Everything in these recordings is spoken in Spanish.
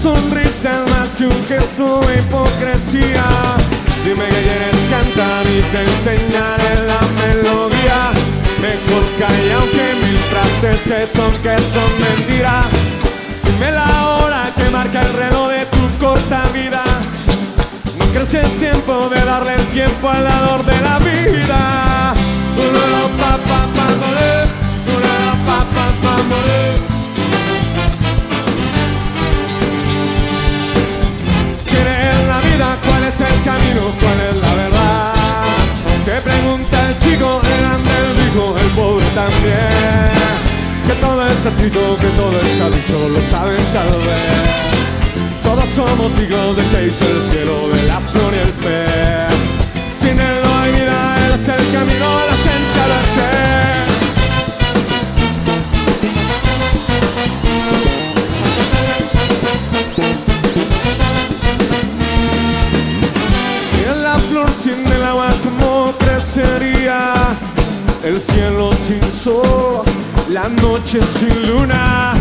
sonrisa más que un gesto de hipocresía. Dime que quieres cantar y te enseñaré la melodía. Mejor calla aunque mil frases que son que son mentira. Dime la hora que marca el reloj de tu corta vida. ¿No crees que es tiempo de darle el tiempo al dador de la vida? Está escrito, que todo está dicho, lo saben tal vez. Todos somos hijos que hizo el cielo, de la flor y el pez. Sin él no hay vida, él es el camino, la esencia del ser. Sin el agua como crecería El cielo sin sol, la noche sin luna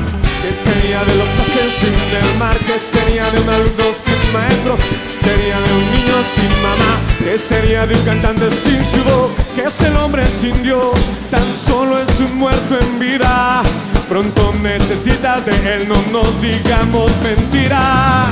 ¿Qué sería de los peces sin el mar? ¿Qué sería de un alumno sin maestro? ¿Sería de un niño sin mamá? ¿Qué sería de un cantante sin su voz? ¿Qué es el hombre sin Dios? Tan solo es un muerto en vida Pronto necesitas de él, no nos digamos mentiras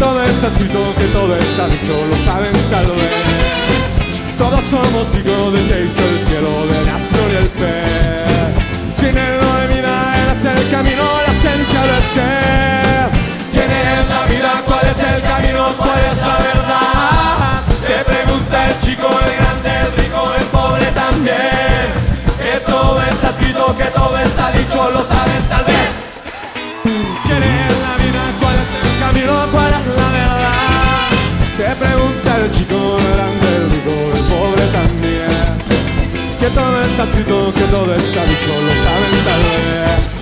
todo está escrito, que todo está dicho, lo saben tal vez. Todos somos hijos del que hizo el cielo, de la flor y el pez. Sin él no hay vida, él es el camino, la esencia del ser. ¿Quién es la vida? ¿Cuál es el camino? ¿Cuál chico, grande, el rico, el pobre también. Que todo está escrito, que todo está dicho, lo saben tal vez.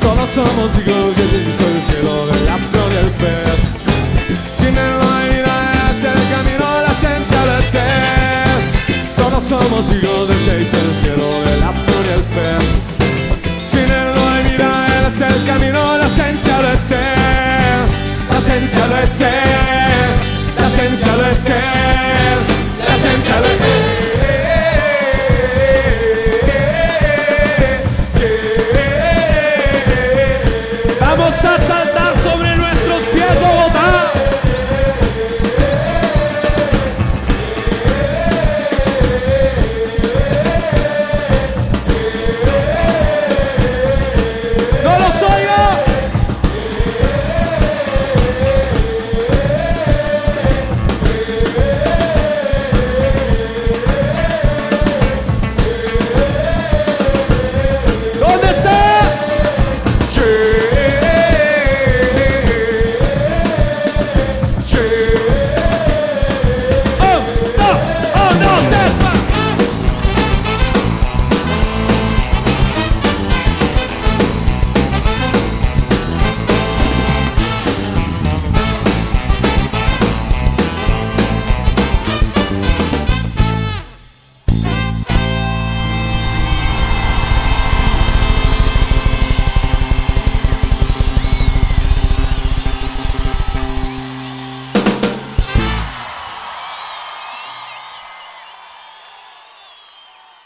Todos somos hijos de Cristo el cielo, de la flor y el pez. Sin él no vida, es el camino, la esencia del ser. Todos somos hijos del que hizo el cielo, de la flor y el pez. Sin él no vida, es el camino, la esencia del ser. La esencia del ser, esencia del ser, la esencia del ser.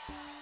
Bye.